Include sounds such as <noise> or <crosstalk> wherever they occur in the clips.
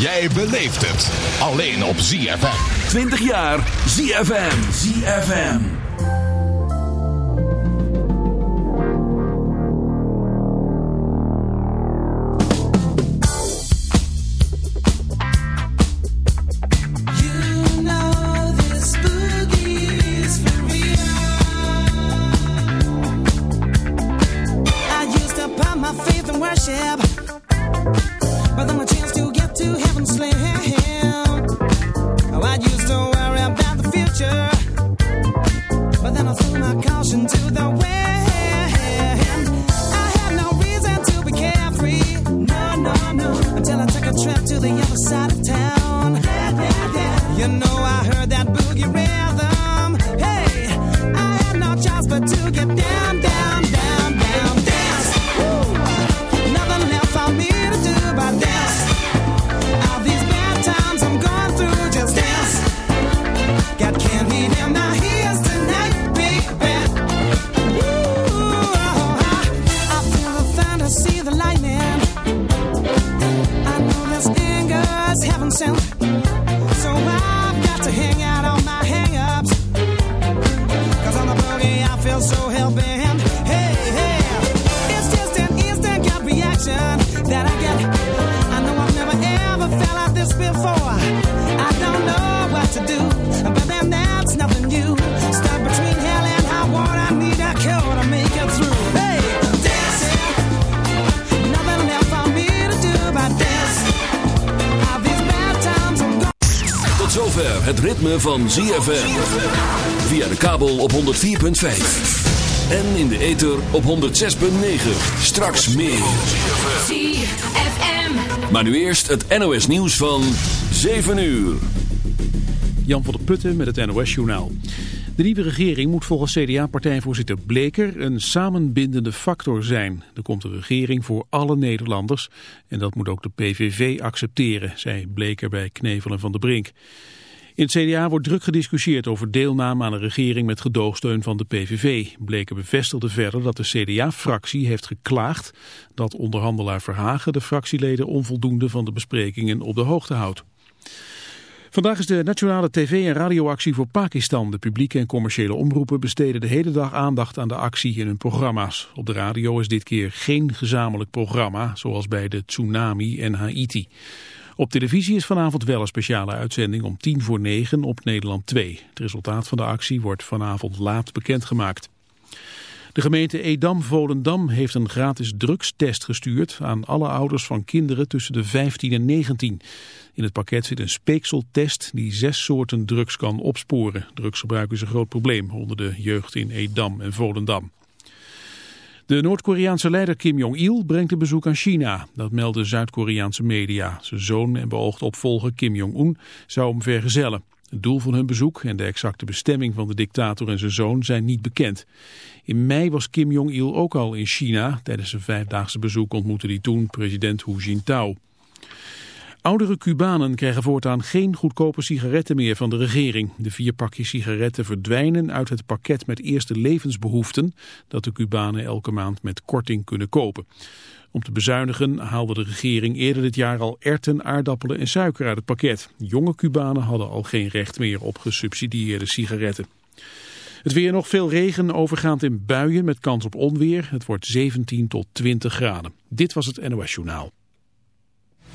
jij beleeft het. Alleen op ZFM. 20 jaar ZFM. ZFM. Van ZFM. Via de kabel op 104.5. En in de ether op 106.9. Straks meer. ZFM. Maar nu eerst het NOS nieuws van 7 uur. Jan van der Putten met het NOS-journaal. De nieuwe regering moet volgens CDA-partijvoorzitter Bleker een samenbindende factor zijn. Er komt een regering voor alle Nederlanders en dat moet ook de PVV accepteren, zei Bleker bij Knevel en Van der Brink. In het CDA wordt druk gediscussieerd over deelname aan een regering met gedoogsteun van de PVV. Bleker bevestigde verder dat de CDA-fractie heeft geklaagd dat onderhandelaar Verhagen de fractieleden onvoldoende van de besprekingen op de hoogte houdt. Vandaag is de nationale tv- en radioactie voor Pakistan. De publieke en commerciële omroepen besteden de hele dag aandacht aan de actie in hun programma's. Op de radio is dit keer geen gezamenlijk programma, zoals bij de tsunami en Haiti. Op televisie is vanavond wel een speciale uitzending om tien voor negen op Nederland 2. Het resultaat van de actie wordt vanavond laat bekendgemaakt. De gemeente Edam-Volendam heeft een gratis drugstest gestuurd aan alle ouders van kinderen tussen de 15 en 19. In het pakket zit een speekseltest die zes soorten drugs kan opsporen. Drugsgebruik is een groot probleem onder de jeugd in Edam en Volendam. De Noord-Koreaanse leider Kim Jong-il brengt een bezoek aan China. Dat melden Zuid-Koreaanse media. Zijn zoon en beoogd opvolger Kim Jong-un zou hem vergezellen. Het doel van hun bezoek en de exacte bestemming van de dictator en zijn zoon zijn niet bekend. In mei was Kim Jong-il ook al in China. Tijdens een vijfdaagse bezoek ontmoette hij toen president Hu Jintao. Oudere Cubanen krijgen voortaan geen goedkope sigaretten meer van de regering. De vier pakjes sigaretten verdwijnen uit het pakket met eerste levensbehoeften dat de Cubanen elke maand met korting kunnen kopen. Om te bezuinigen haalde de regering eerder dit jaar al erten, aardappelen en suiker uit het pakket. Jonge Cubanen hadden al geen recht meer op gesubsidieerde sigaretten. Het weer nog veel regen, overgaand in buien met kans op onweer. Het wordt 17 tot 20 graden. Dit was het NOS Journaal.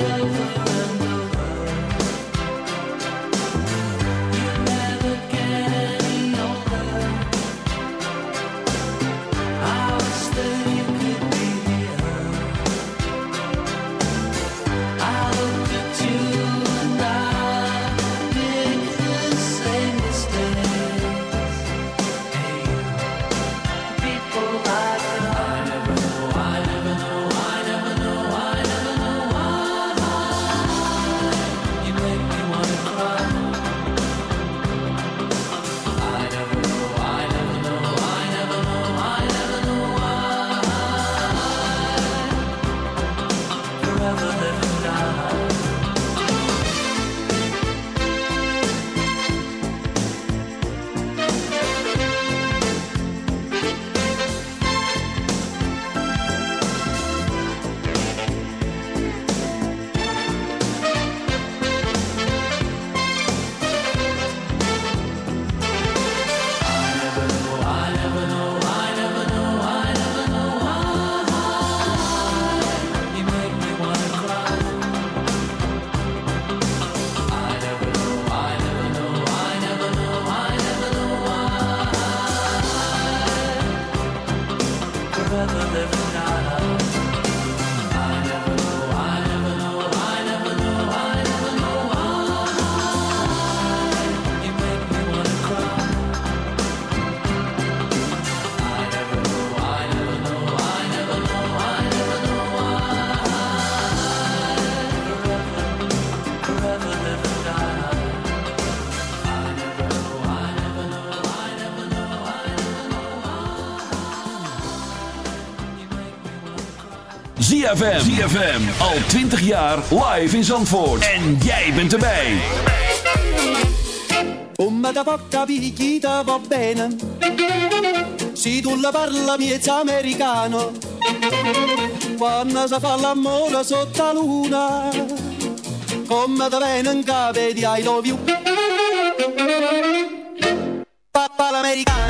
love. ZFM. ZFM. Al 20 jaar live in Zandvoort. En jij bent erbij. Come da porca picchita va bene. Si tu la parla miezza americano. Quando si fa l'amore sotto luna. Come da bene in capo di I love you. Papa l'americano.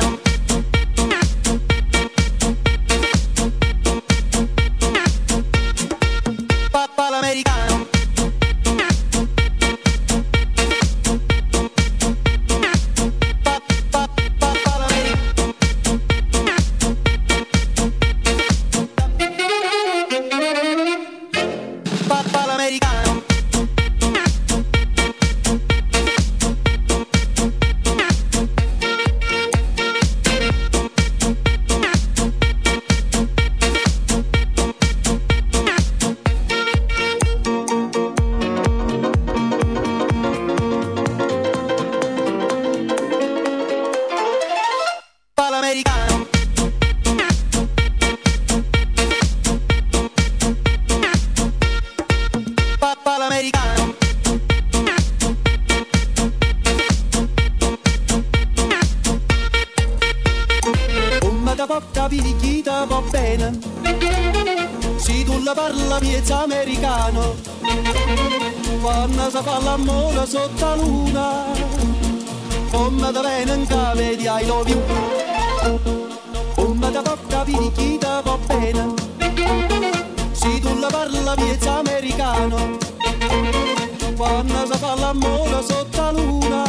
americano. Quando si fa l'amore sotto la luna,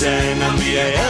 zijn aan wie jij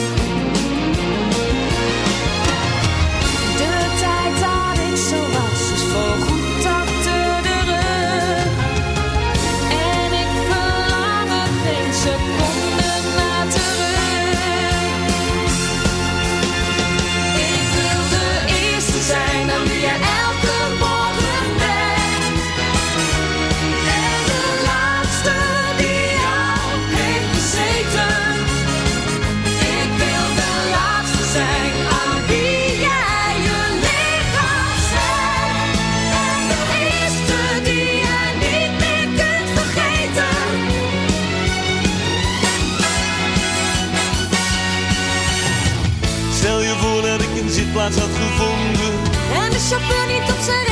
And the gevonden. En de chauffeur niet op zijn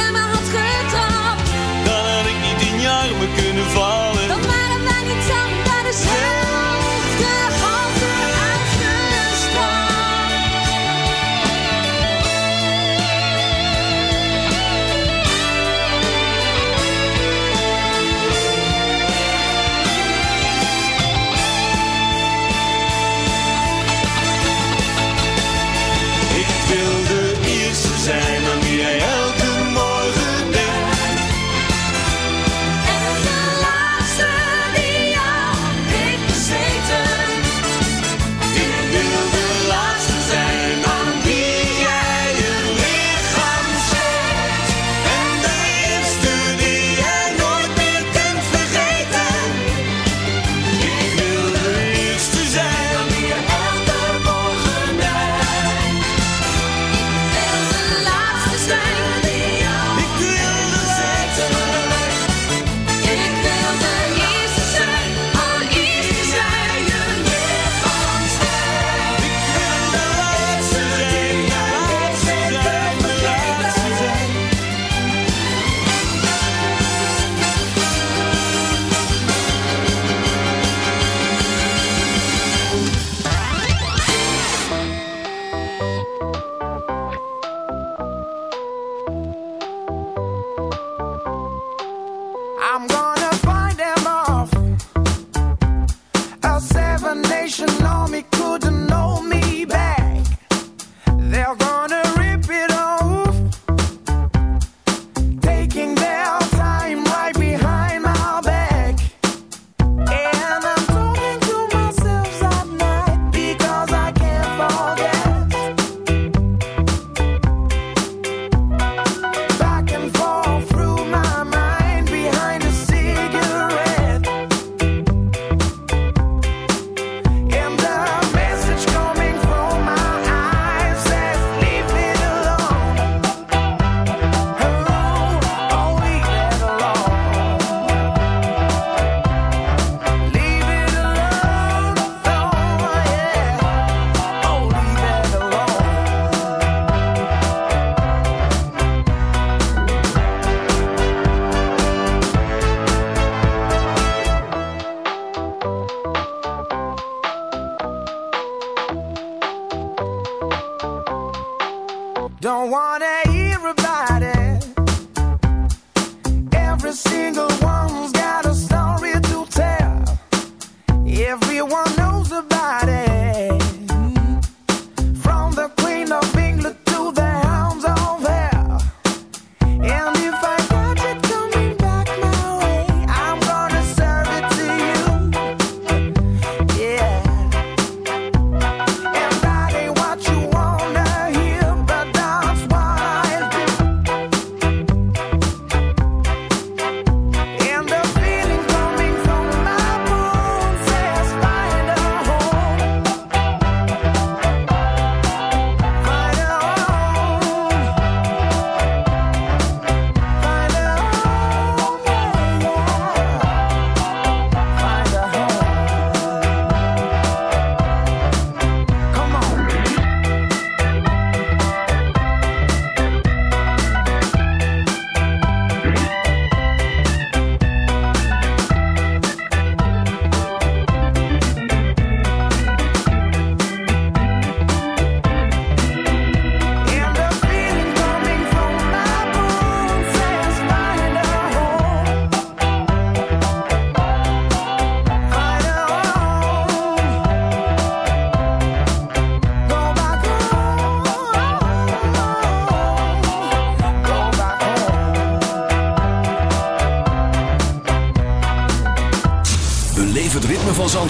nation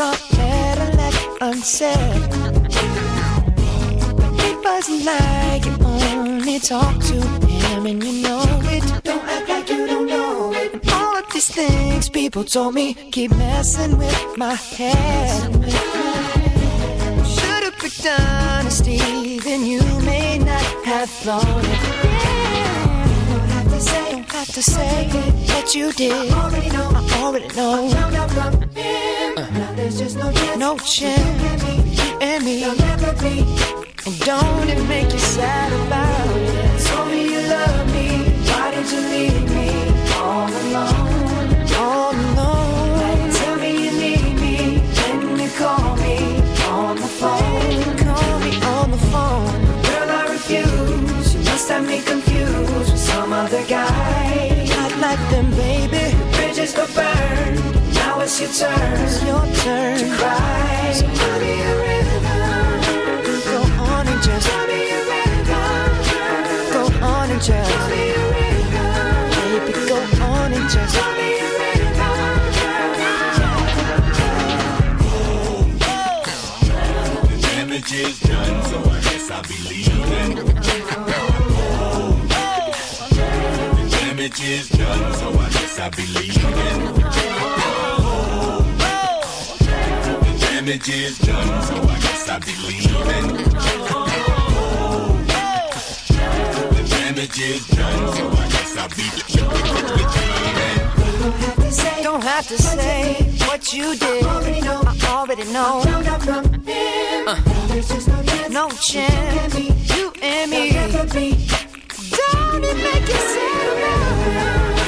are better left unsaid. It wasn't like you only talk to him and you know it. Don't act like you don't know it. And all of these things people told me keep messing with my head. Should've picked honesty, then you may not have thought it. Have to say that you did. I already know. I already know. I found out from. Uh. Now there's just no chance. No chance. You and me. There'll never be. And don't it make you sad about it? Told me you love me. Why did you leave me all alone? All alone. Tell me you need me. When you call me on the phone. Call me on the phone. Girl, I refuse. You must have me confused some other guy. Not like them, baby. Bridges go burn. Now it's your turn. It's your turn to cry. So tell me a rhythm. Go on and just tell me a rhythm. Go on and just tell me a rhythm. Baby, go on and just tell me a The damage is done, so I guess I'll be leaving. Damage is done, so I guess leaving. The damage is done, so I guess I'll be. The damage is done, so I guess I'll be leaving. Don't have to say what you did. I. I already know. Uh, no chance. You and me. Don't it make you sad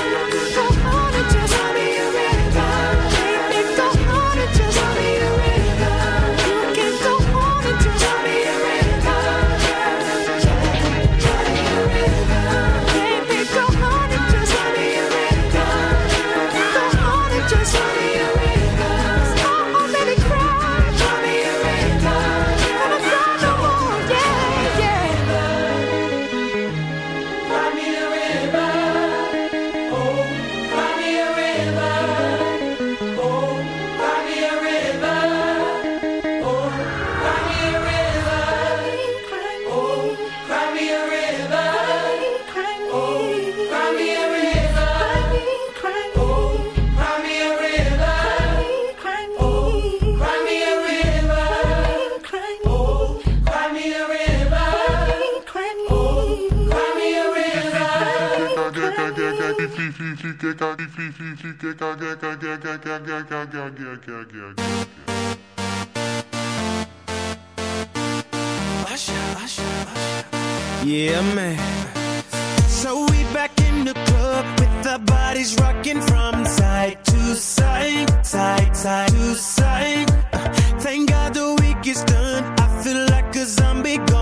Yeah, man. So we back in the club with our bodies rocking from side to side, side, side to side. Uh, Thank God the week is done. I feel like a zombie gone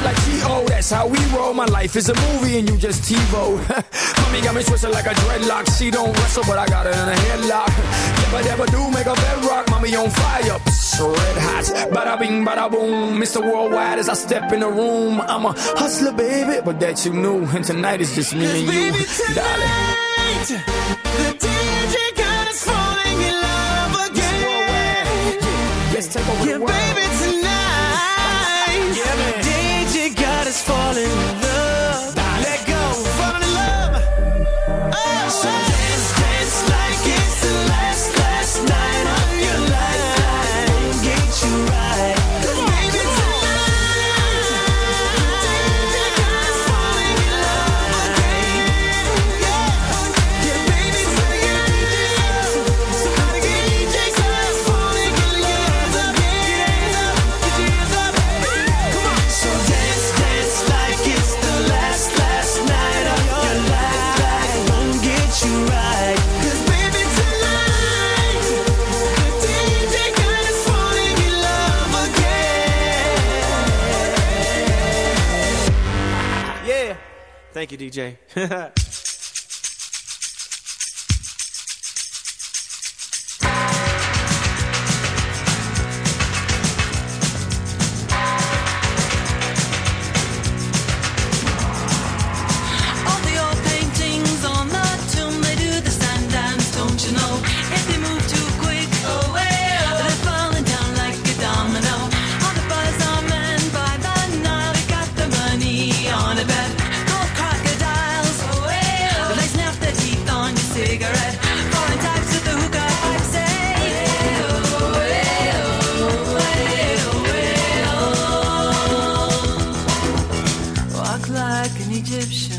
like T.O. That's how we roll. My life is a movie and you just TiVo. <laughs> Mommy got me twisted like a dreadlock. She don't wrestle, but I got her in a headlock. If I ever do make a bedrock, mommy on fire. Psst, red hot. Bada bing, bada boom. Mr. Worldwide as I step in the room. I'm a hustler, baby, but that you knew. And tonight is just me and you. Baby, tonight, darling. The DJ God is falling in love again. Yeah, let's take over the world. Baby, Thank you, DJ. <laughs> Egyptian.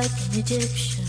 like an Egyptian.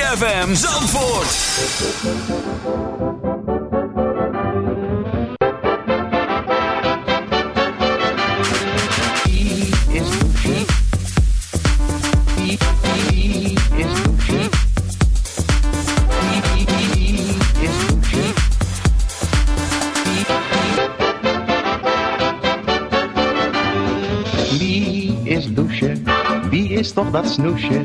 ZFM Zandvoort. Is Loesje? Wie is toch dat snoesje?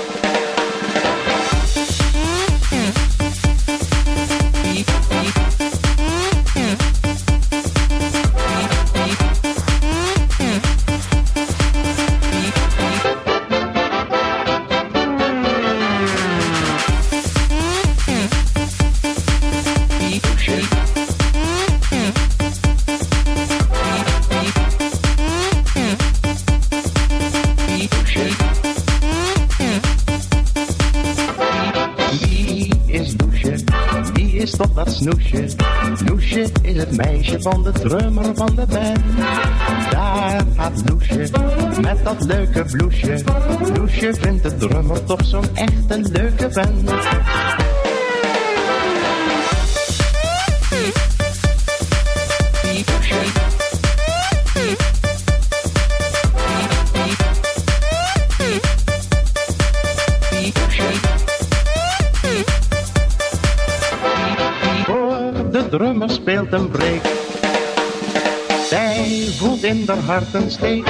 Leuke bloesje. Loesje vindt de drummer toch zo'n echte leuke band. Hoor, de drummer speelt een break. Zij voelt in haar hart een steek.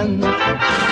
Een